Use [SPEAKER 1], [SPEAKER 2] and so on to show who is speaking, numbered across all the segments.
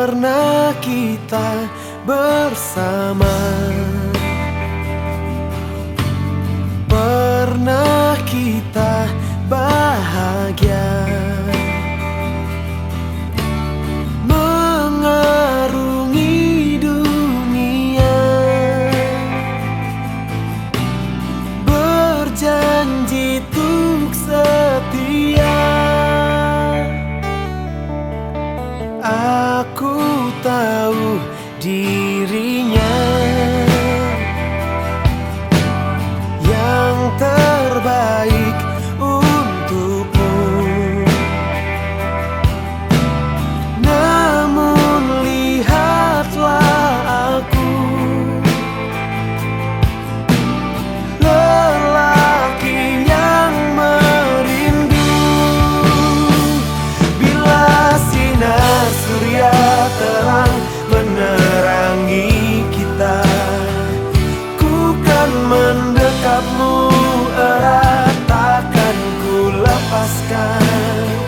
[SPEAKER 1] Pernah kita bersama jauh di lepaskan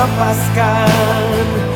[SPEAKER 1] lepaskan